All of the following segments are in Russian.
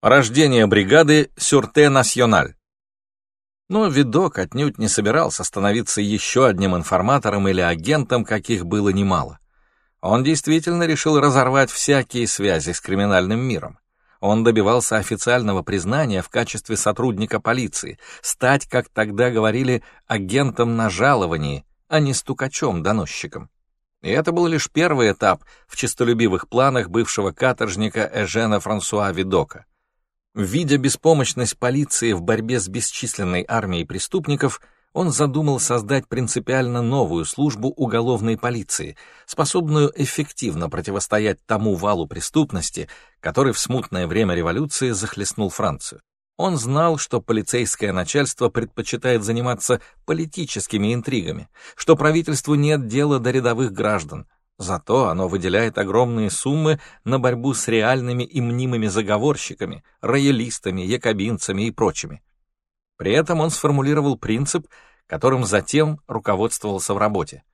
Рождение бригады Сюрте Националь. Но видок отнюдь не собирался становиться еще одним информатором или агентом, каких было немало. Он действительно решил разорвать всякие связи с криминальным миром. Он добивался официального признания в качестве сотрудника полиции, стать, как тогда говорили, агентом на жаловании, а не стукачом-доносчиком. И это был лишь первый этап в честолюбивых планах бывшего каторжника Эжена Франсуа Видока. Видя беспомощность полиции в борьбе с бесчисленной армией преступников, он задумал создать принципиально новую службу уголовной полиции, способную эффективно противостоять тому валу преступности, который в смутное время революции захлестнул Францию. Он знал, что полицейское начальство предпочитает заниматься политическими интригами, что правительству нет дела до рядовых граждан, Зато оно выделяет огромные суммы на борьбу с реальными и мнимыми заговорщиками, роялистами, якобинцами и прочими. При этом он сформулировал принцип, которым затем руководствовался в работе.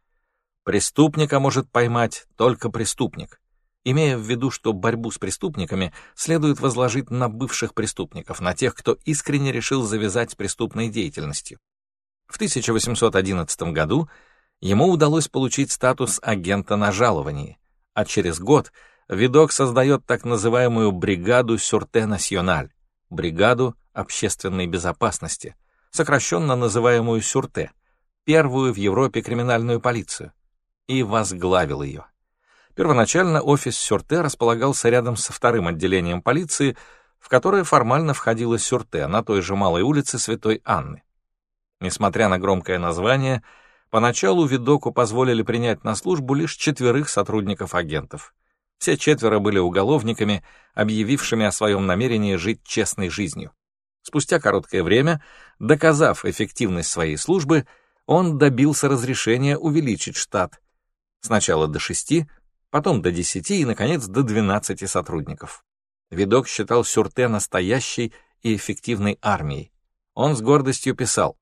Преступника может поймать только преступник, имея в виду, что борьбу с преступниками следует возложить на бывших преступников, на тех, кто искренне решил завязать с преступной деятельностью. В 1811 году ему удалось получить статус агента на жаловании, а через год видок создает так называемую бригаду Сюрте Националь, бригаду общественной безопасности, сокращенно называемую Сюрте, первую в Европе криминальную полицию, и возглавил ее. Первоначально офис Сюрте располагался рядом со вторым отделением полиции, в которое формально входила Сюрте на той же малой улице Святой Анны. Несмотря на громкое название, Поначалу Видоку позволили принять на службу лишь четверых сотрудников-агентов. Все четверо были уголовниками, объявившими о своем намерении жить честной жизнью. Спустя короткое время, доказав эффективность своей службы, он добился разрешения увеличить штат. Сначала до шести, потом до десяти и, наконец, до двенадцати сотрудников. Видок считал Сюрте настоящей и эффективной армией. Он с гордостью писал,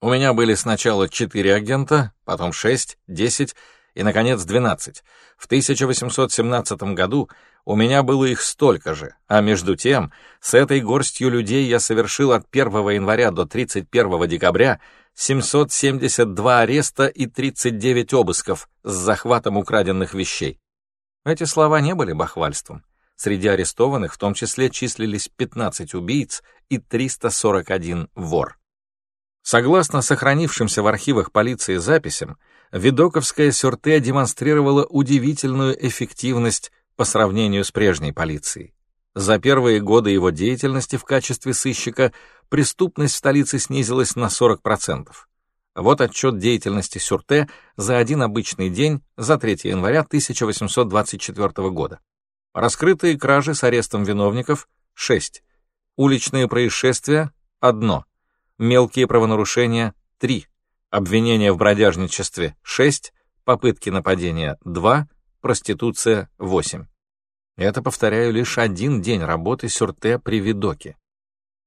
у меня были сначала четыре агента, потом шесть, десять и, наконец, двенадцать. В 1817 году у меня было их столько же, а между тем, с этой горстью людей я совершил от 1 января до 31 декабря 772 ареста и 39 обысков с захватом украденных вещей. Эти слова не были бахвальством. Среди арестованных в том числе числились 15 убийц и 341 вор. Согласно сохранившимся в архивах полиции записям, Видоковская сюрте демонстрировала удивительную эффективность по сравнению с прежней полицией. За первые годы его деятельности в качестве сыщика преступность в столице снизилась на 40%. Вот отчет деятельности Сюрте за один обычный день за 3 января 1824 года. Раскрытые кражи с арестом виновников — 6. Уличные происшествия — 1 мелкие правонарушения — 3, обвинения в бродяжничестве — 6, попытки нападения — 2, проституция — 8. Это, повторяю, лишь один день работы Сюрте при Видоке.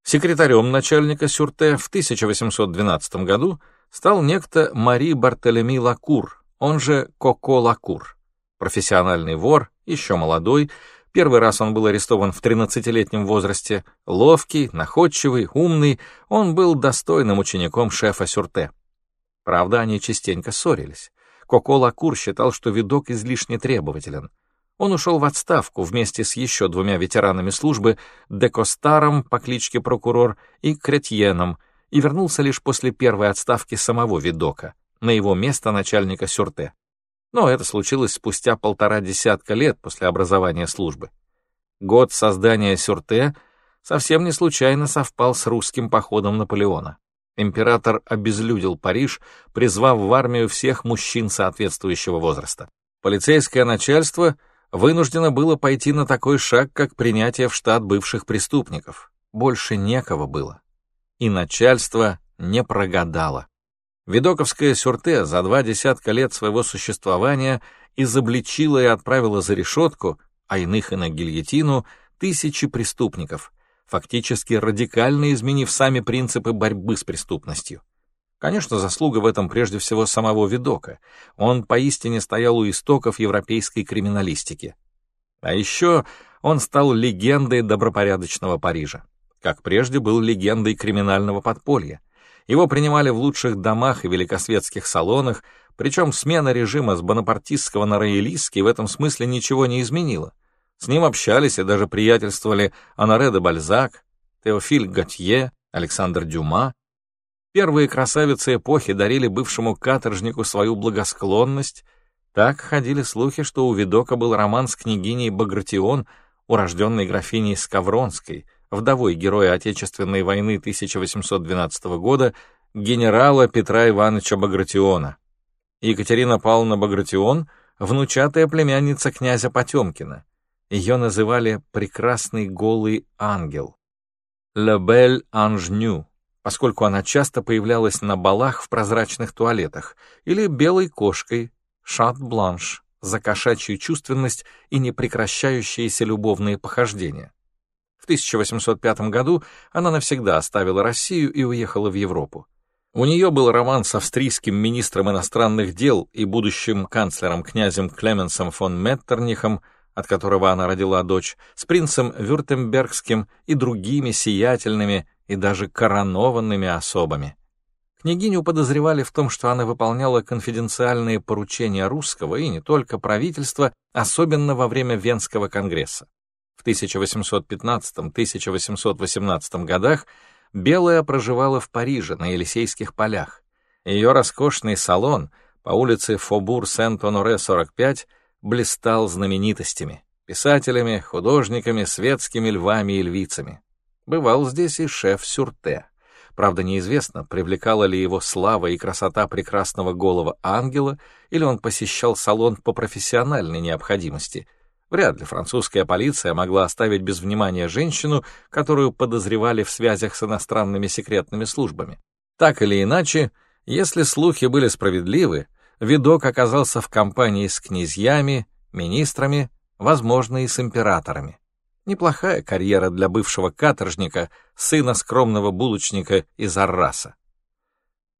Секретарем начальника Сюрте в 1812 году стал некто Мари Бартолеми Лакур, он же Коко Лакур, профессиональный вор, еще молодой, Первый раз он был арестован в 13-летнем возрасте. Ловкий, находчивый, умный, он был достойным учеником шефа Сюрте. Правда, они частенько ссорились. Коко Лакур считал, что видок излишне требователен. Он ушел в отставку вместе с еще двумя ветеранами службы, Декостаром по кличке Прокурор и Кретьеном, и вернулся лишь после первой отставки самого видока, на его место начальника Сюрте но это случилось спустя полтора десятка лет после образования службы. Год создания Сюрте совсем не случайно совпал с русским походом Наполеона. Император обезлюдил Париж, призвав в армию всех мужчин соответствующего возраста. Полицейское начальство вынуждено было пойти на такой шаг, как принятие в штат бывших преступников. Больше некого было. И начальство не прогадало. Видоковская сюрте за два десятка лет своего существования изобличила и отправила за решетку, а иных и на гильотину, тысячи преступников, фактически радикально изменив сами принципы борьбы с преступностью. Конечно, заслуга в этом прежде всего самого Видока. Он поистине стоял у истоков европейской криминалистики. А еще он стал легендой добропорядочного Парижа. Как прежде был легендой криминального подполья. Его принимали в лучших домах и великосветских салонах, причем смена режима с бонапартистского на роялистский в этом смысле ничего не изменила. С ним общались и даже приятельствовали Анаре де Бальзак, Теофиль Готье, Александр Дюма. Первые красавицы эпохи дарили бывшему каторжнику свою благосклонность. Так ходили слухи, что у Видока был роман с княгиней Багратион, урожденной графиней Скавронской, вдовой героя Отечественной войны 1812 года, генерала Петра Ивановича Багратиона. Екатерина Павловна Багратион — внучатая племянница князя Потемкина. Ее называли «прекрасный голый ангел». «La belle Angenue», поскольку она часто появлялась на балах в прозрачных туалетах, или белой кошкой «Шат Бланш» за кошачью чувственность и непрекращающиеся любовные похождения. В 1805 году она навсегда оставила Россию и уехала в Европу. У нее был роман с австрийским министром иностранных дел и будущим канцлером князем Клеменсом фон Меттернихом, от которого она родила дочь, с принцем Вюртембергским и другими сиятельными и даже коронованными особами. Княгиню подозревали в том, что она выполняла конфиденциальные поручения русского и не только правительства, особенно во время Венского конгресса. В 1815-1818 годах Белая проживала в Париже на Елисейских полях. Ее роскошный салон по улице Фобур-Сент-Оноре 45 блистал знаменитостями, писателями, художниками, светскими львами и львицами. Бывал здесь и шеф Сюрте. Правда, неизвестно, привлекала ли его слава и красота прекрасного голого ангела, или он посещал салон по профессиональной необходимости. Вряд ли французская полиция могла оставить без внимания женщину, которую подозревали в связях с иностранными секретными службами. Так или иначе, если слухи были справедливы, видок оказался в компании с князьями, министрами, возможно, и с императорами. Неплохая карьера для бывшего каторжника, сына скромного булочника из Арраса.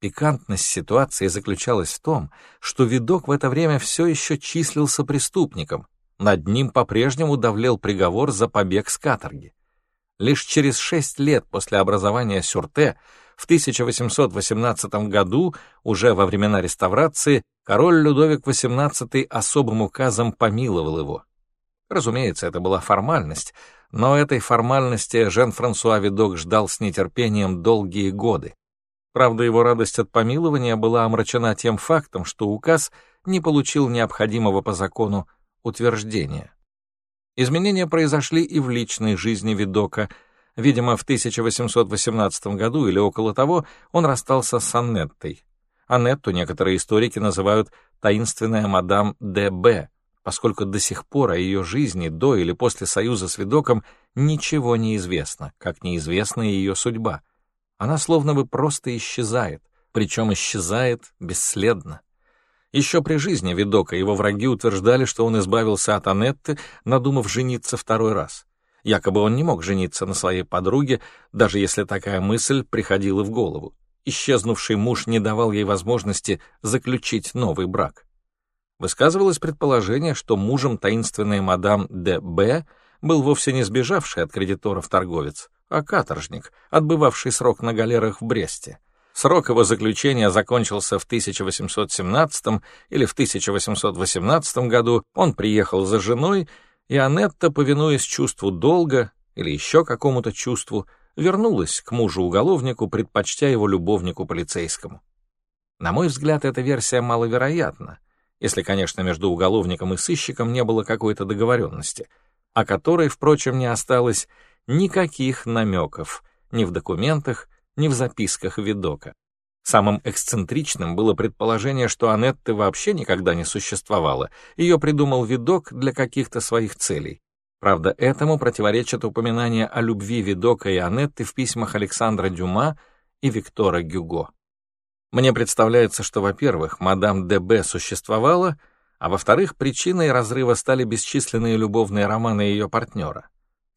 Пикантность ситуации заключалась в том, что видок в это время все еще числился преступником. Над ним по-прежнему давлел приговор за побег с каторги. Лишь через шесть лет после образования Сюрте в 1818 году, уже во времена реставрации, король Людовик XVIII особым указом помиловал его. Разумеется, это была формальность, но этой формальности Жан-Франсуа Видок ждал с нетерпением долгие годы. Правда, его радость от помилования была омрачена тем фактом, что указ не получил необходимого по закону утверждения. Изменения произошли и в личной жизни Видока — Видимо, в 1818 году или около того он расстался с Аннеттой. Аннетту некоторые историки называют «таинственная мадам Д.Б., поскольку до сих пор о ее жизни до или после союза с Видоком ничего не известно, как неизвестна ее судьба. Она словно бы просто исчезает, причем исчезает бесследно. Еще при жизни Видока его враги утверждали, что он избавился от Анетты, надумав жениться второй раз. Якобы он не мог жениться на своей подруге, даже если такая мысль приходила в голову. Исчезнувший муж не давал ей возможности заключить новый брак. Высказывалось предположение, что мужем таинственной мадам Д.Б. был вовсе не сбежавший от кредиторов торговец, а каторжник, отбывавший срок на галерах в Бресте. Срок его заключения закончился в 1817 или в 1818 году, он приехал за женой и Анетта, повинуясь чувству долга или еще какому-то чувству, вернулась к мужу-уголовнику, предпочтя его любовнику полицейскому. На мой взгляд, эта версия маловероятна, если, конечно, между уголовником и сыщиком не было какой-то договоренности, о которой, впрочем, не осталось никаких намеков ни в документах, ни в записках Видока. Самым эксцентричным было предположение, что Анетты вообще никогда не существовало, ее придумал видок для каких-то своих целей. Правда, этому противоречат упоминания о любви Видока и Анетты в письмах Александра Дюма и Виктора Гюго. Мне представляется, что, во-первых, мадам Д.Б. существовала, а во-вторых, причиной разрыва стали бесчисленные любовные романы ее партнера.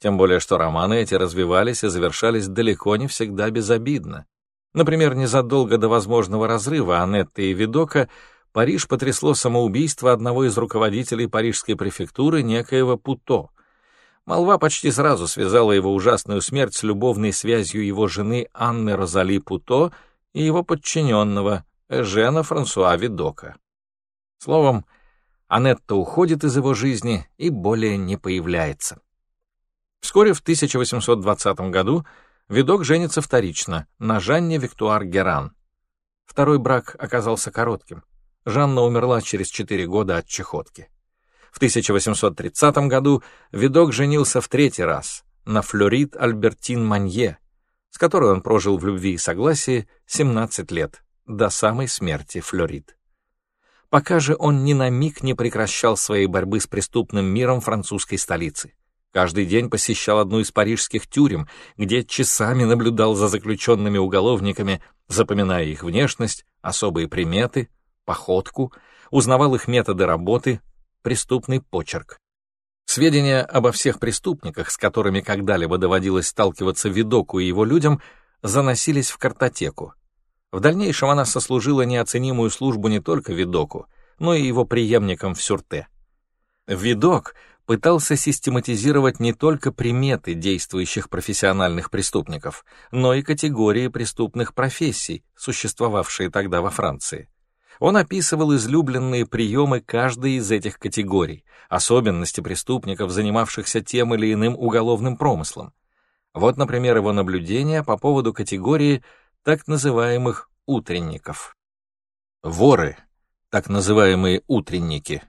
Тем более, что романы эти развивались и завершались далеко не всегда безобидно. Например, незадолго до возможного разрыва Анетты и Видока Париж потрясло самоубийство одного из руководителей парижской префектуры, некоего Путо. Молва почти сразу связала его ужасную смерть с любовной связью его жены Анны Розали Путо и его подчиненного Эжена Франсуа Видока. Словом, Анетта уходит из его жизни и более не появляется. Вскоре в 1820 году Видок женится вторично на Жанне Виктуар Геран. Второй брак оказался коротким. Жанна умерла через четыре года от чехотки. В 1830 году Видок женился в третий раз на Флорид Альбертин Манье, с которой он прожил в любви и согласии 17 лет, до самой смерти Флорид. Пока же он ни на миг не прекращал своей борьбы с преступным миром французской столицы. Каждый день посещал одну из парижских тюрем, где часами наблюдал за заключенными уголовниками, запоминая их внешность, особые приметы, походку, узнавал их методы работы, преступный почерк. Сведения обо всех преступниках, с которыми когда-либо доводилось сталкиваться Видоку и его людям, заносились в картотеку. В дальнейшем она сослужила неоценимую службу не только Видоку, но и его преемникам в Сюрте. Видок пытался систематизировать не только приметы действующих профессиональных преступников, но и категории преступных профессий, существовавшие тогда во Франции. Он описывал излюбленные приемы каждой из этих категорий, особенности преступников, занимавшихся тем или иным уголовным промыслом. Вот, например, его наблюдения по поводу категории так называемых утренников. Воры, так называемые утренники,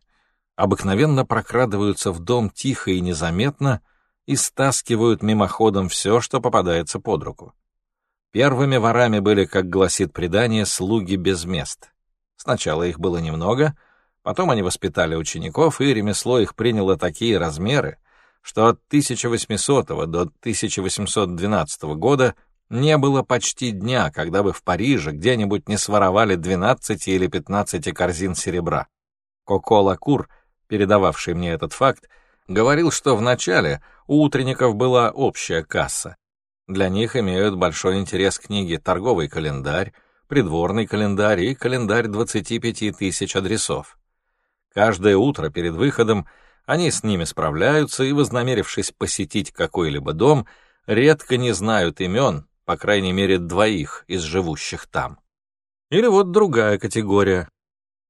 обыкновенно прокрадываются в дом тихо и незаметно и стаскивают мимоходом все, что попадается под руку. Первыми ворами были, как гласит предание, слуги без мест. Сначала их было немного, потом они воспитали учеников, и ремесло их приняло такие размеры, что от 1800 до 1812 года не было почти дня, когда бы в Париже где-нибудь не своровали 12 или 15 корзин серебра. Коко Лакур, передававший мне этот факт, говорил, что вначале у утренников была общая касса. Для них имеют большой интерес книги «Торговый календарь», придворный календарь и календарь 25 тысяч адресов. Каждое утро перед выходом они с ними справляются и, вознамерившись посетить какой-либо дом, редко не знают имен, по крайней мере, двоих из живущих там. Или вот другая категория.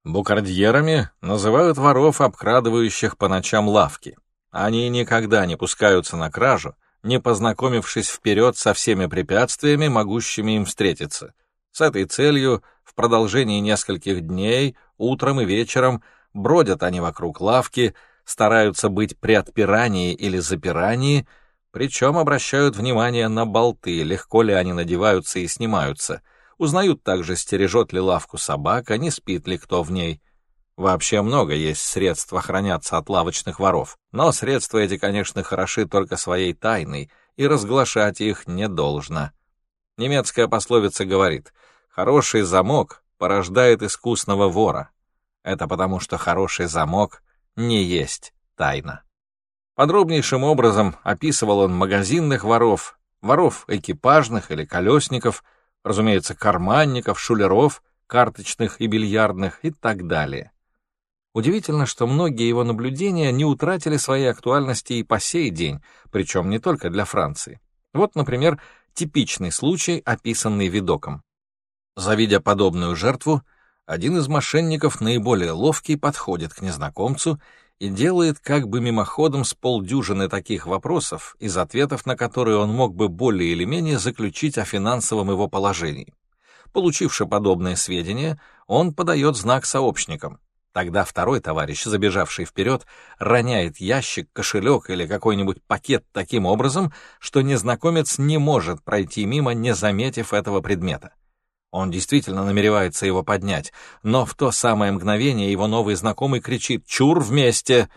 Букардьерами называют воров, обкрадывающих по ночам лавки. Они никогда не пускаются на кражу, не познакомившись вперед со всеми препятствиями, могущими им встретиться — с этой целью в продолжении нескольких дней, утром и вечером, бродят они вокруг лавки, стараются быть при отпирании или запирании, причем обращают внимание на болты, легко ли они надеваются и снимаются, узнают также, стережет ли лавку собака, не спит ли кто в ней. Вообще много есть средств охраняться от лавочных воров, но средства эти, конечно, хороши только своей тайной, и разглашать их не должно. Немецкая пословица говорит «хороший замок порождает искусного вора». Это потому, что хороший замок не есть тайна. Подробнейшим образом описывал он магазинных воров, воров экипажных или колесников, разумеется, карманников, шулеров, карточных и бильярдных и так далее. Удивительно, что многие его наблюдения не утратили своей актуальности и по сей день, причем не только для Франции. Вот, например, типичный случай, описанный видоком. Завидя подобную жертву, один из мошенников, наиболее ловкий, подходит к незнакомцу и делает как бы мимоходом с полдюжины таких вопросов, из ответов на которые он мог бы более или менее заключить о финансовом его положении. Получивши подобные сведения, он подает знак сообщникам. Тогда второй товарищ, забежавший вперед, роняет ящик, кошелек или какой-нибудь пакет таким образом, что незнакомец не может пройти мимо, не заметив этого предмета. Он действительно намеревается его поднять, но в то самое мгновение его новый знакомый кричит «Чур вместе!»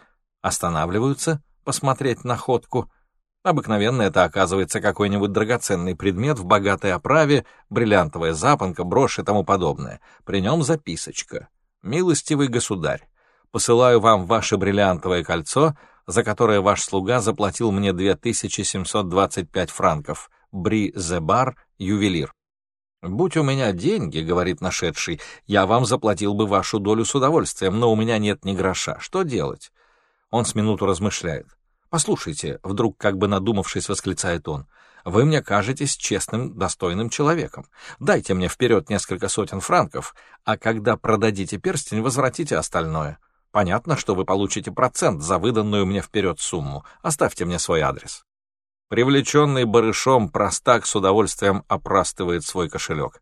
Останавливаются посмотреть находку. Обыкновенно это оказывается какой-нибудь драгоценный предмет в богатой оправе, бриллиантовая запонка, брошь и тому подобное. При нем записочка. «Милостивый государь, посылаю вам ваше бриллиантовое кольцо, за которое ваш слуга заплатил мне 2725 франков. Бри Зебар, ювелир. «Будь у меня деньги, — говорит нашедший, — я вам заплатил бы вашу долю с удовольствием, но у меня нет ни гроша. Что делать?» Он с минуту размышляет. «Послушайте», — вдруг как бы надумавшись, восклицает он, «вы мне кажетесь честным, достойным человеком. Дайте мне вперед несколько сотен франков, а когда продадите перстень, возвратите остальное. Понятно, что вы получите процент за выданную мне вперед сумму. Оставьте мне свой адрес». Привлеченный барышом, простак с удовольствием опрастывает свой кошелек.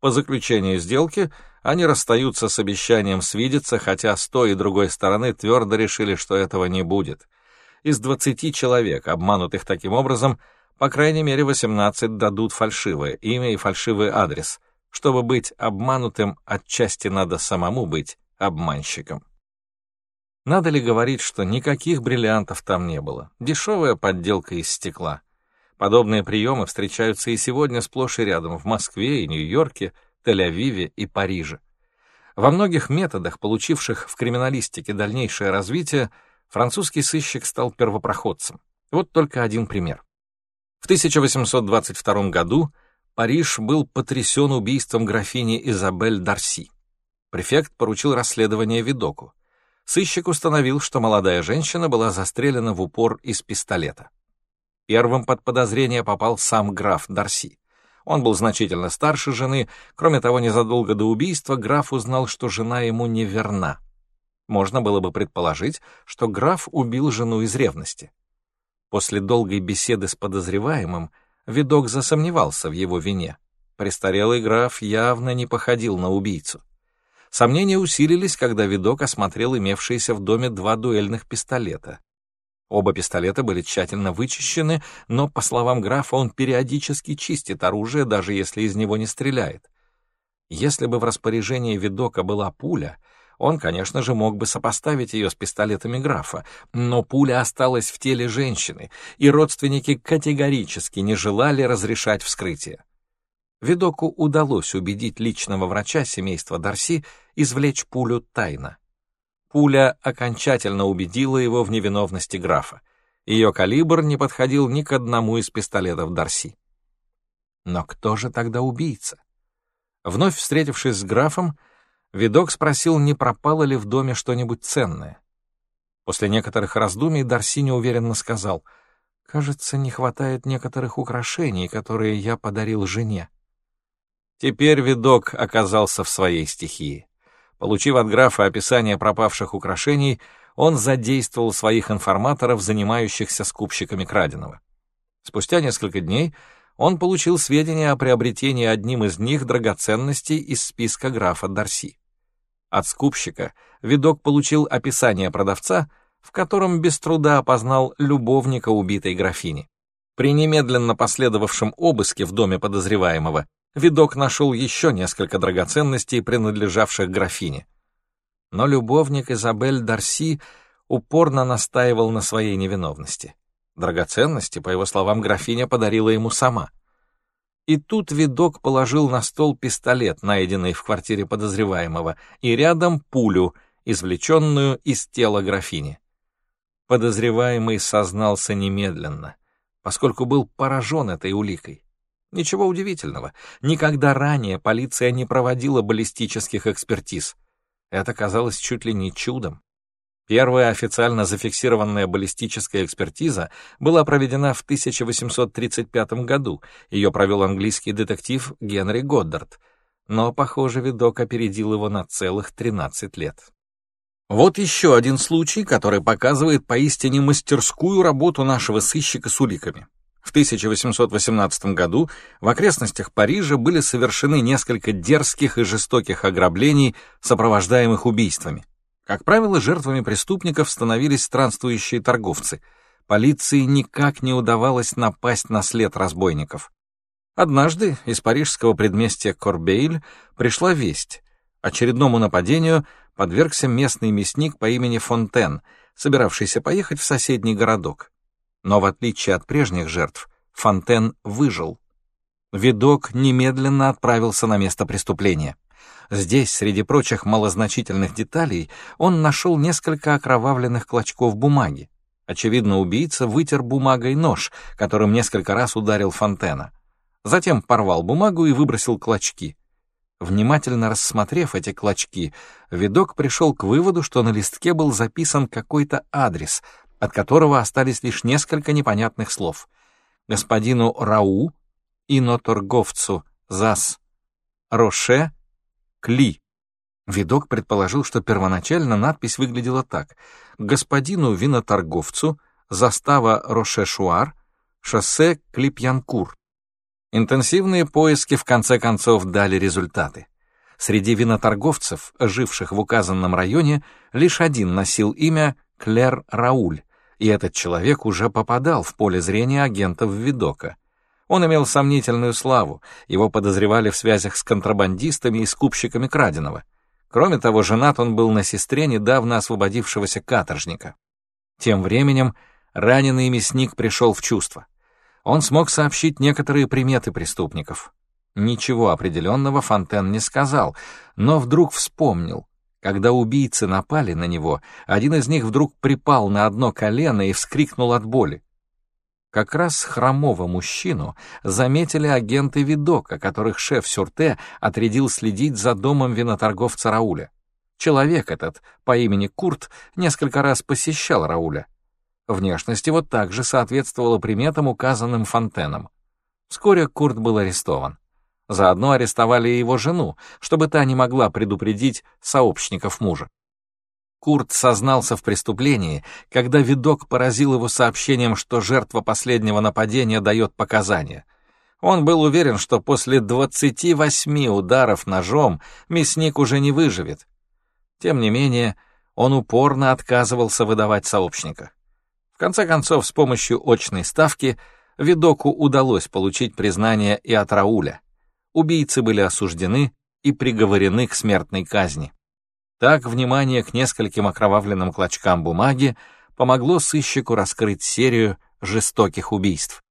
По заключению сделки они расстаются с обещанием свидеться, хотя с той и другой стороны твердо решили, что этого не будет. Из 20 человек, обманутых таким образом, по крайней мере 18 дадут фальшивое имя и фальшивый адрес. Чтобы быть обманутым, отчасти надо самому быть обманщиком. Надо ли говорить, что никаких бриллиантов там не было? Дешевая подделка из стекла. Подобные приемы встречаются и сегодня сплошь и рядом в Москве и Нью-Йорке, Тель-Авиве и Париже. Во многих методах, получивших в криминалистике дальнейшее развитие, французский сыщик стал первопроходцем. Вот только один пример. В 1822 году Париж был потрясен убийством графини Изабель Дарси. Префект поручил расследование Видоку. Сыщик установил, что молодая женщина была застрелена в упор из пистолета. Первым под подозрение попал сам граф Дарси. Он был значительно старше жены, кроме того, незадолго до убийства граф узнал, что жена ему не верна. Можно было бы предположить, что граф убил жену из ревности. После долгой беседы с подозреваемым видок засомневался в его вине. Престарелый граф явно не походил на убийцу. Сомнения усилились, когда видок осмотрел имевшиеся в доме два дуэльных пистолета. Оба пистолета были тщательно вычищены, но, по словам графа, он периодически чистит оружие, даже если из него не стреляет. Если бы в распоряжении видока была пуля, он, конечно же, мог бы сопоставить ее с пистолетами графа, но пуля осталась в теле женщины, и родственники категорически не желали разрешать вскрытие. Видоку удалось убедить личного врача семейства Дарси извлечь пулю тайно. Пуля окончательно убедила его в невиновности графа. Ее калибр не подходил ни к одному из пистолетов Дарси. Но кто же тогда убийца? Вновь встретившись с графом, видок спросил, не пропало ли в доме что-нибудь ценное. После некоторых раздумий Дарси неуверенно сказал, «Кажется, не хватает некоторых украшений, которые я подарил жене». Теперь видок оказался в своей стихии. Получив от графа описание пропавших украшений, он задействовал своих информаторов, занимающихся скупщиками краденого. Спустя несколько дней он получил сведения о приобретении одним из них драгоценностей из списка графа Дарси. От скупщика видок получил описание продавца, в котором без труда опознал любовника убитой графини. При немедленно последовавшем обыске в доме подозреваемого видок нашел еще несколько драгоценностей, принадлежавших графине. Но любовник Изабель Дарси упорно настаивал на своей невиновности. Драгоценности, по его словам, графиня подарила ему сама. И тут видок положил на стол пистолет, найденный в квартире подозреваемого, и рядом пулю, извлеченную из тела графини. Подозреваемый сознался немедленно, поскольку был поражен этой уликой. Ничего удивительного. Никогда ранее полиция не проводила баллистических экспертиз. Это казалось чуть ли не чудом. Первая официально зафиксированная баллистическая экспертиза была проведена в 1835 году. Ее провел английский детектив Генри Годдард. Но, похоже, видок опередил его на целых 13 лет. Вот еще один случай, который показывает поистине мастерскую работу нашего сыщика с уликами. В 1818 году в окрестностях Парижа были совершены несколько дерзких и жестоких ограблений, сопровождаемых убийствами. Как правило, жертвами преступников становились странствующие торговцы. Полиции никак не удавалось напасть на след разбойников. Однажды из парижского предместья Корбейль пришла весть. Очередному нападению подвергся местный мясник по имени Фонтен, собиравшийся поехать в соседний городок. Но в отличие от прежних жертв, Фонтен выжил. Видок немедленно отправился на место преступления. Здесь, среди прочих малозначительных деталей, он нашел несколько окровавленных клочков бумаги. Очевидно, убийца вытер бумагой нож, которым несколько раз ударил Фонтена. Затем порвал бумагу и выбросил клочки. Внимательно рассмотрев эти клочки, видок пришел к выводу, что на листке был записан какой-то адрес, от которого остались лишь несколько непонятных слов. Господину Рау, иноторговцу ЗАС, Роше, Кли. Видок предположил, что первоначально надпись выглядела так. Господину виноторговцу, застава Роше-Шуар, шоссе Клипьянкур. Интенсивные поиски в конце концов дали результаты. Среди виноторговцев, живших в указанном районе, лишь один носил имя Клер Рауль, и этот человек уже попадал в поле зрения агентов Видока. Он имел сомнительную славу, его подозревали в связях с контрабандистами и скупщиками краденого. Кроме того, женат он был на сестре недавно освободившегося каторжника. Тем временем раненый мясник пришел в чувство. Он смог сообщить некоторые приметы преступников. Ничего определенного Фонтен не сказал, но вдруг вспомнил. Когда убийцы напали на него, один из них вдруг припал на одно колено и вскрикнул от боли. Как раз хромого мужчину заметили агенты Видока, которых шеф Сюрте отрядил следить за домом виноторговца Рауля. Человек этот по имени Курт несколько раз посещал Рауля. Внешность его также соответствовала приметам, указанным Фонтеном. Вскоре Курт был арестован. Заодно арестовали и его жену, чтобы та не могла предупредить сообщников мужа. Курт сознался в преступлении, когда видок поразил его сообщением, что жертва последнего нападения дает показания. Он был уверен, что после 28 ударов ножом мясник уже не выживет. Тем не менее, он упорно отказывался выдавать сообщника. В конце концов, с помощью очной ставки Видоку удалось получить признание и от Рауля убийцы были осуждены и приговорены к смертной казни. Так внимание к нескольким окровавленным клочкам бумаги помогло сыщику раскрыть серию жестоких убийств.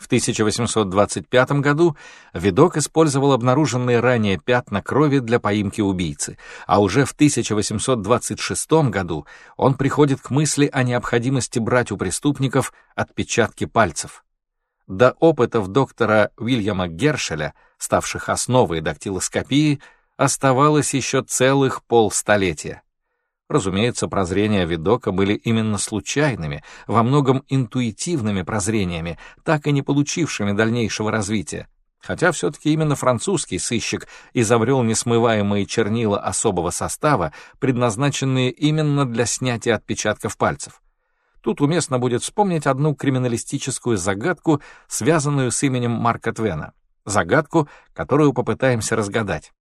В 1825 году видок использовал обнаруженные ранее пятна крови для поимки убийцы, а уже в 1826 году он приходит к мысли о необходимости брать у преступников отпечатки пальцев. До опытов доктора Уильяма Гершеля, ставших основой дактилоскопии, оставалось еще целых полстолетия. Разумеется, прозрения Видока были именно случайными, во многом интуитивными прозрениями, так и не получившими дальнейшего развития. Хотя все-таки именно французский сыщик изобрел несмываемые чернила особого состава, предназначенные именно для снятия отпечатков пальцев. Тут уместно будет вспомнить одну криминалистическую загадку, связанную с именем Марка Твена. Загадку, которую попытаемся разгадать.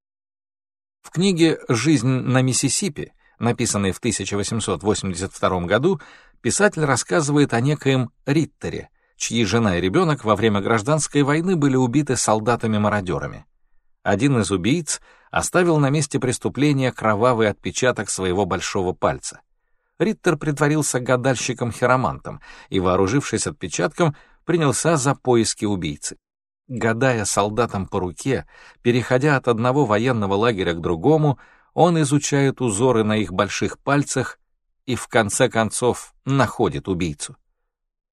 В книге «Жизнь на Миссисипи», написанной в 1882 году, писатель рассказывает о некоем Риттере, чьи жена и ребенок во время гражданской войны были убиты солдатами-мародерами. Один из убийц оставил на месте преступления кровавый отпечаток своего большого пальца. Риттер притворился гадальщиком-хиромантом и, вооружившись отпечатком, принялся за поиски убийцы. Гадая солдатам по руке, переходя от одного военного лагеря к другому, он изучает узоры на их больших пальцах и, в конце концов, находит убийцу.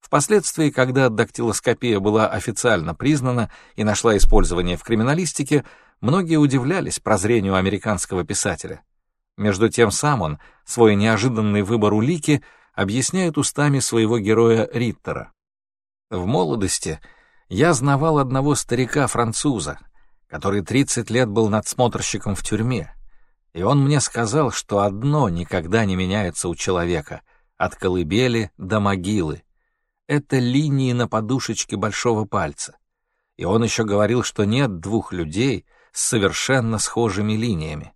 Впоследствии, когда дактилоскопия была официально признана и нашла использование в криминалистике, многие удивлялись прозрению американского писателя. Между тем сам он свой неожиданный выбор улики объясняет устами своего героя Риттера. В молодости я знавал одного старика-француза, который 30 лет был надсмотрщиком в тюрьме, и он мне сказал, что одно никогда не меняется у человека — от колыбели до могилы. Это линии на подушечке большого пальца. И он еще говорил, что нет двух людей с совершенно схожими линиями.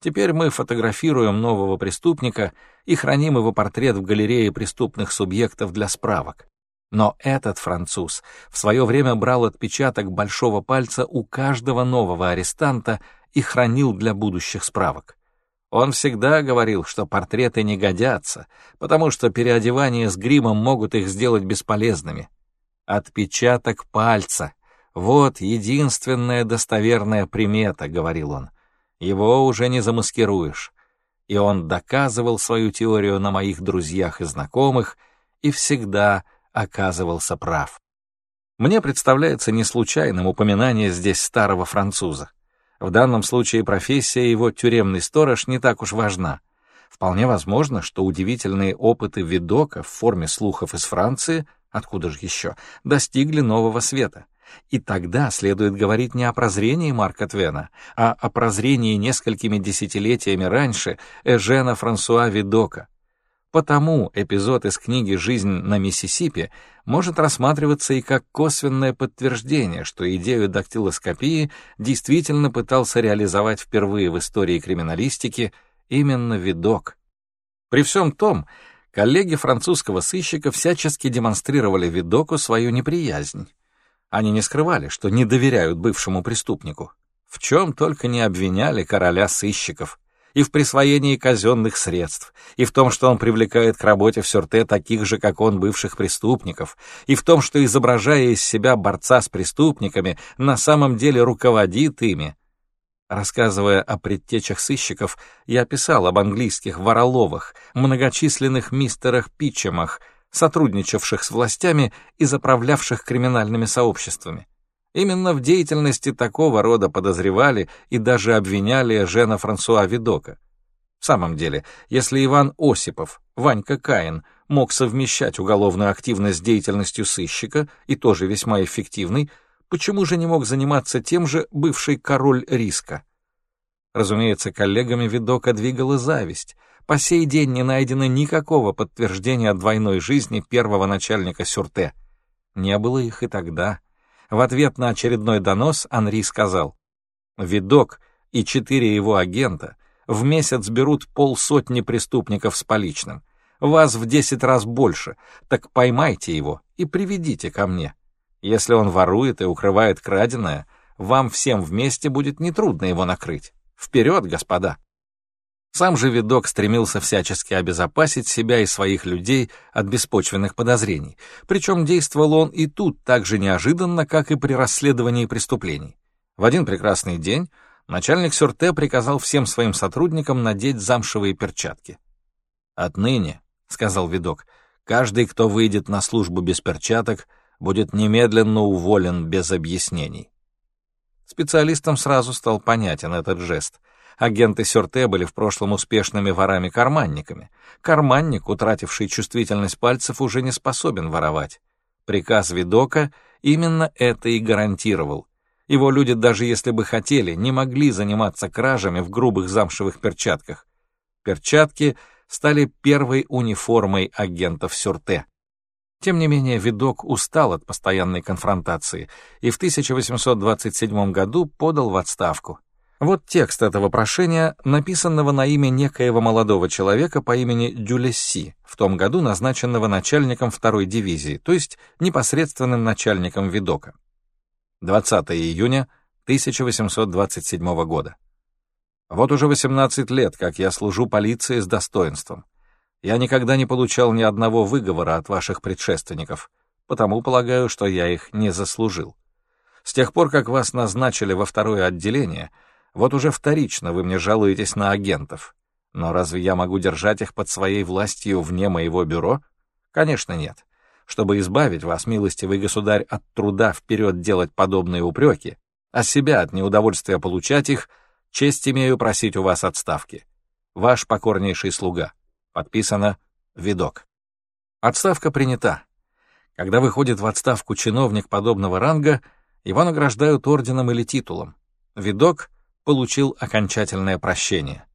Теперь мы фотографируем нового преступника и храним его портрет в галерее преступных субъектов для справок. Но этот француз в свое время брал отпечаток большого пальца у каждого нового арестанта и хранил для будущих справок. Он всегда говорил, что портреты не годятся, потому что переодевание с гримом могут их сделать бесполезными. Отпечаток пальца — вот единственная достоверная примета, — говорил он его уже не замаскируешь. И он доказывал свою теорию на моих друзьях и знакомых и всегда оказывался прав. Мне представляется не случайным упоминание здесь старого француза. В данном случае профессия его тюремный сторож не так уж важна. Вполне возможно, что удивительные опыты Видока в форме слухов из Франции, откуда же еще, достигли нового света. И тогда следует говорить не о прозрении Марка Твена, а о прозрении несколькими десятилетиями раньше Эжена Франсуа Видока. Потому эпизод из книги «Жизнь на Миссисипи» может рассматриваться и как косвенное подтверждение, что идею дактилоскопии действительно пытался реализовать впервые в истории криминалистики именно видок. При всем том, коллеги французского сыщика всячески демонстрировали видоку свою неприязнь. Они не скрывали, что не доверяют бывшему преступнику. В чем только не обвиняли короля сыщиков. И в присвоении казенных средств, и в том, что он привлекает к работе в Сюрте таких же, как он, бывших преступников, и в том, что, изображая из себя борца с преступниками, на самом деле руководит ими. Рассказывая о предтечах сыщиков, я писал об английских вороловах, многочисленных мистерах Питчемах, сотрудничавших с властями и заправлявших криминальными сообществами. Именно в деятельности такого рода подозревали и даже обвиняли Жена Франсуа Видока. В самом деле, если Иван Осипов, Ванька Каин, мог совмещать уголовную активность с деятельностью сыщика, и тоже весьма эффективный, почему же не мог заниматься тем же бывший король риска? Разумеется, коллегами Видока двигала зависть, по сей день не найдено никакого подтверждения двойной жизни первого начальника Сюрте. Не было их и тогда. В ответ на очередной донос Анри сказал, «Видок и четыре его агента в месяц берут полсотни преступников с поличным. Вас в десять раз больше, так поймайте его и приведите ко мне. Если он ворует и укрывает краденое, вам всем вместе будет нетрудно его накрыть. Вперед, господа!» Сам же видок стремился всячески обезопасить себя и своих людей от беспочвенных подозрений, причем действовал он и тут так же неожиданно, как и при расследовании преступлений. В один прекрасный день начальник Сюрте приказал всем своим сотрудникам надеть замшевые перчатки. «Отныне», — сказал видок, — «каждый, кто выйдет на службу без перчаток, будет немедленно уволен без объяснений». Специалистам сразу стал понятен этот жест — Агенты Сюрте были в прошлом успешными ворами-карманниками. Карманник, утративший чувствительность пальцев, уже не способен воровать. Приказ Видока именно это и гарантировал. Его люди, даже если бы хотели, не могли заниматься кражами в грубых замшевых перчатках. Перчатки стали первой униформой агентов Сюрте. Тем не менее, Видок устал от постоянной конфронтации и в 1827 году подал в отставку. Вот текст этого прошения, написанного на имя некоего молодого человека по имени Дюлесси, в том году назначенного начальником второй дивизии, то есть непосредственным начальником Видока. 20 июня 1827 года. Вот уже 18 лет, как я служу полиции с достоинством. Я никогда не получал ни одного выговора от ваших предшественников, потому полагаю, что я их не заслужил. С тех пор, как вас назначили во второе отделение — вот уже вторично вы мне жалуетесь на агентов. Но разве я могу держать их под своей властью вне моего бюро? Конечно, нет. Чтобы избавить вас, милостивый государь, от труда вперед делать подобные упреки, а себя от неудовольствия получать их, честь имею просить у вас отставки. Ваш покорнейший слуга. Подписано «Видок». Отставка принята. Когда выходит в отставку чиновник подобного ранга, его награждают орденом или титулом. Видок получил окончательное прощение.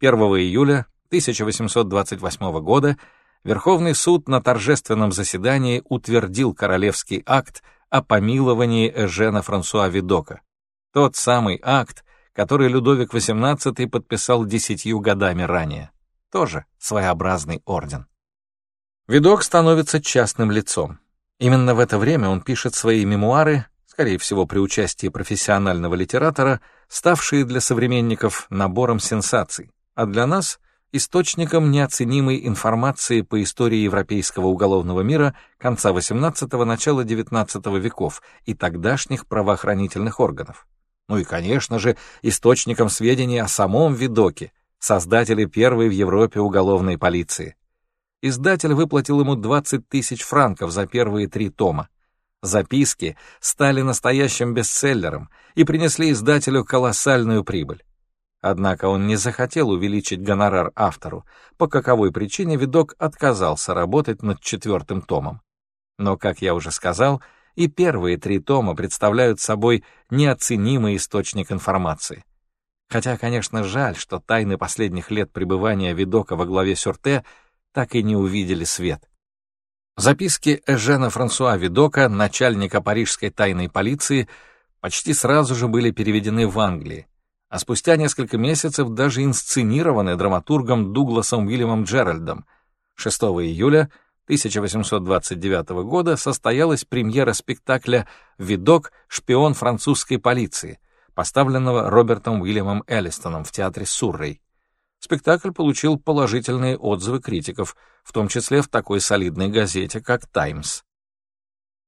1 июля 1828 года Верховный суд на торжественном заседании утвердил королевский акт о помиловании Эжена Франсуа Видока. Тот самый акт, который Людовик XVIII подписал десятью годами ранее. Тоже своеобразный орден. Видок становится частным лицом. Именно в это время он пишет свои мемуары скорее всего при участии профессионального литератора, ставшие для современников набором сенсаций, а для нас — источником неоценимой информации по истории европейского уголовного мира конца XVIII – начала XIX веков и тогдашних правоохранительных органов. Ну и, конечно же, источником сведений о самом Видоке, создателе первой в Европе уголовной полиции. Издатель выплатил ему 20 тысяч франков за первые три тома. Записки стали настоящим бестселлером и принесли издателю колоссальную прибыль. Однако он не захотел увеличить гонорар автору, по каковой причине видок отказался работать над четвертым томом. Но, как я уже сказал, и первые три тома представляют собой неоценимый источник информации. Хотя, конечно, жаль, что тайны последних лет пребывания Видока во главе Сюрте так и не увидели свет. Записки Эжена Франсуа Видока, начальника парижской тайной полиции, почти сразу же были переведены в Англии, а спустя несколько месяцев даже инсценированы драматургом Дугласом Уильямом Джеральдом. 6 июля 1829 года состоялась премьера спектакля «Видок. Шпион французской полиции», поставленного Робертом Уильямом Эллистоном в театре Суррей. Спектакль получил положительные отзывы критиков, в том числе в такой солидной газете, как «Таймс».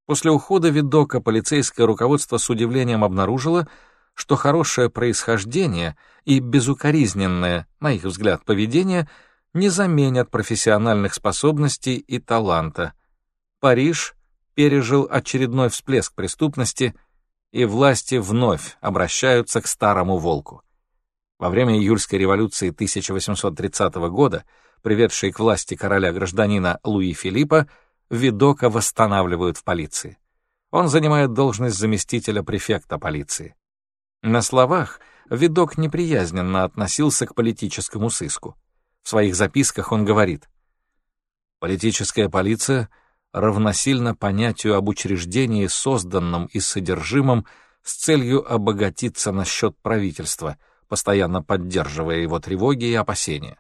После ухода Видока полицейское руководство с удивлением обнаружило, что хорошее происхождение и безукоризненное, на их взгляд, поведение не заменят профессиональных способностей и таланта. Париж пережил очередной всплеск преступности, и власти вновь обращаются к старому волку. Во время июльской революции 1830 года, приведшей к власти короля-гражданина Луи Филиппа, Видока восстанавливают в полиции. Он занимает должность заместителя префекта полиции. На словах Видок неприязненно относился к политическому сыску. В своих записках он говорит, «Политическая полиция равносильно понятию об учреждении, созданном и содержимом с целью обогатиться на счет правительства — постоянно поддерживая его тревоги и опасения.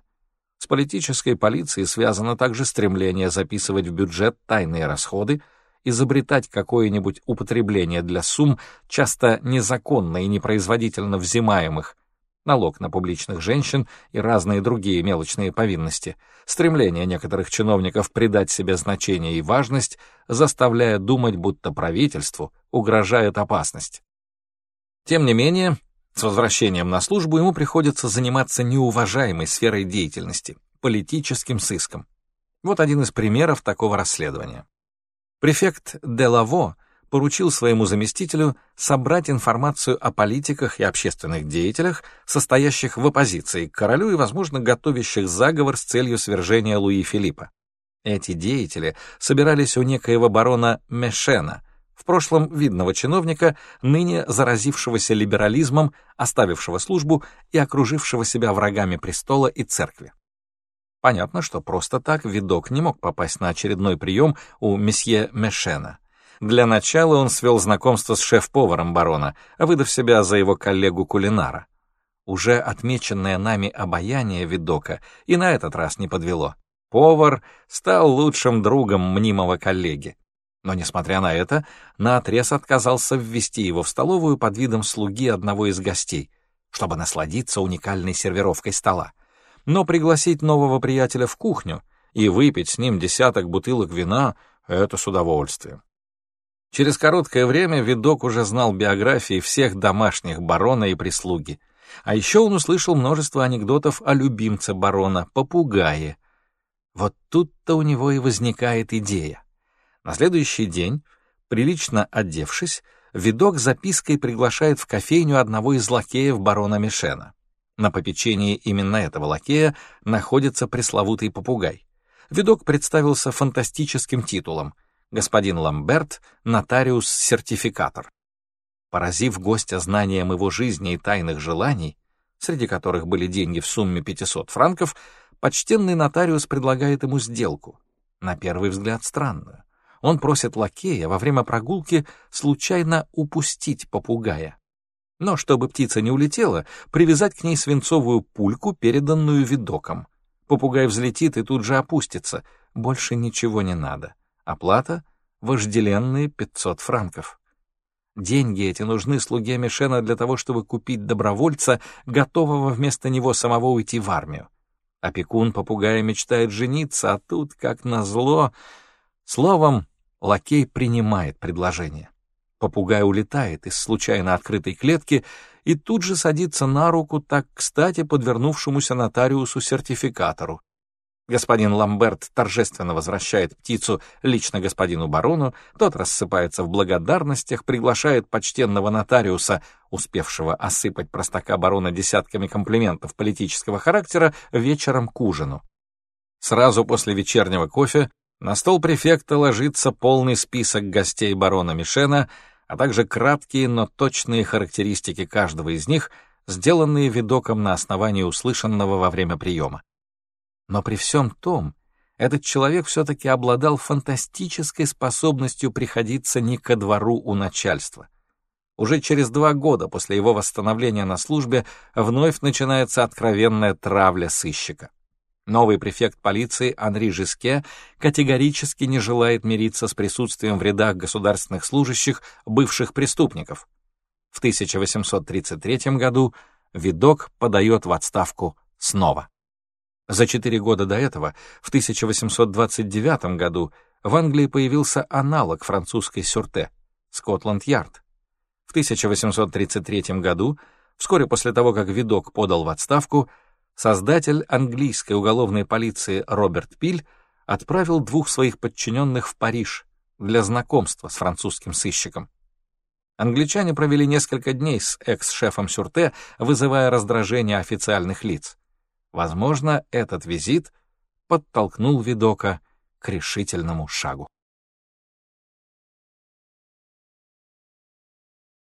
С политической полицией связано также стремление записывать в бюджет тайные расходы, изобретать какое-нибудь употребление для сумм, часто незаконно и непроизводительно взимаемых, налог на публичных женщин и разные другие мелочные повинности, стремление некоторых чиновников придать себе значение и важность, заставляя думать, будто правительству угрожает опасность. Тем не менее, с возвращением на службу ему приходится заниматься неуважаемой сферой деятельности — политическим сыском. Вот один из примеров такого расследования. Префект Делаво поручил своему заместителю собрать информацию о политиках и общественных деятелях, состоящих в оппозиции к королю и, возможно, готовящих заговор с целью свержения Луи Филиппа. Эти деятели собирались у некоего барона Мешена — в прошлом видного чиновника, ныне заразившегося либерализмом, оставившего службу и окружившего себя врагами престола и церкви. Понятно, что просто так видок не мог попасть на очередной прием у месье Мешена. Для начала он свел знакомство с шеф-поваром барона, выдав себя за его коллегу-кулинара. Уже отмеченное нами обаяние видока и на этот раз не подвело. Повар стал лучшим другом мнимого коллеги. Но, несмотря на это, наотрез отказался ввести его в столовую под видом слуги одного из гостей, чтобы насладиться уникальной сервировкой стола. Но пригласить нового приятеля в кухню и выпить с ним десяток бутылок вина — это с удовольствием. Через короткое время видок уже знал биографии всех домашних барона и прислуги. А еще он услышал множество анекдотов о любимце барона, попугае. Вот тут-то у него и возникает идея. На следующий день, прилично одевшись, видок запиской приглашает в кофейню одного из лакеев барона Мишена. На попечении именно этого лакея находится пресловутый попугай. Видок представился фантастическим титулом «Господин Ламберт, нотариус-сертификатор». Поразив гостя знанием его жизни и тайных желаний, среди которых были деньги в сумме 500 франков, почтенный нотариус предлагает ему сделку, на первый взгляд странную он просит лакея во время прогулки случайно упустить попугая. Но чтобы птица не улетела, привязать к ней свинцовую пульку, переданную видоком. Попугай взлетит и тут же опустится. Больше ничего не надо. Оплата — вожделенные 500 франков. Деньги эти нужны слуге Мишена для того, чтобы купить добровольца, готового вместо него самого уйти в армию. Опекун попугая мечтает жениться, а тут, как назло... Словом, Лакей принимает предложение. Попугай улетает из случайно открытой клетки и тут же садится на руку так кстати подвернувшемуся нотариусу-сертификатору. Господин Ламберт торжественно возвращает птицу лично господину барону, тот рассыпается в благодарностях, приглашает почтенного нотариуса, успевшего осыпать простака барона десятками комплиментов политического характера, вечером к ужину. Сразу после вечернего кофе на стол префекта ложится полный список гостей барона Мишена, а также краткие, но точные характеристики каждого из них, сделанные видоком на основании услышанного во время приема. Но при всем том, этот человек все-таки обладал фантастической способностью приходиться не ко двору у начальства. Уже через два года после его восстановления на службе вновь начинается откровенная травля сыщика. Новый префект полиции Анри Жиске категорически не желает мириться с присутствием в рядах государственных служащих бывших преступников. В 1833 году Видок подает в отставку снова. За четыре года до этого, в 1829 году, в Англии появился аналог французской сюрте — Скотланд-Ярд. В 1833 году, вскоре после того, как Видок подал в отставку, создатель английской уголовной полиции Роберт Пиль отправил двух своих подчиненных в Париж для знакомства с французским сыщиком. Англичане провели несколько дней с экс-шефом Сюрте, вызывая раздражение официальных лиц. Возможно, этот визит подтолкнул Видока к решительному шагу.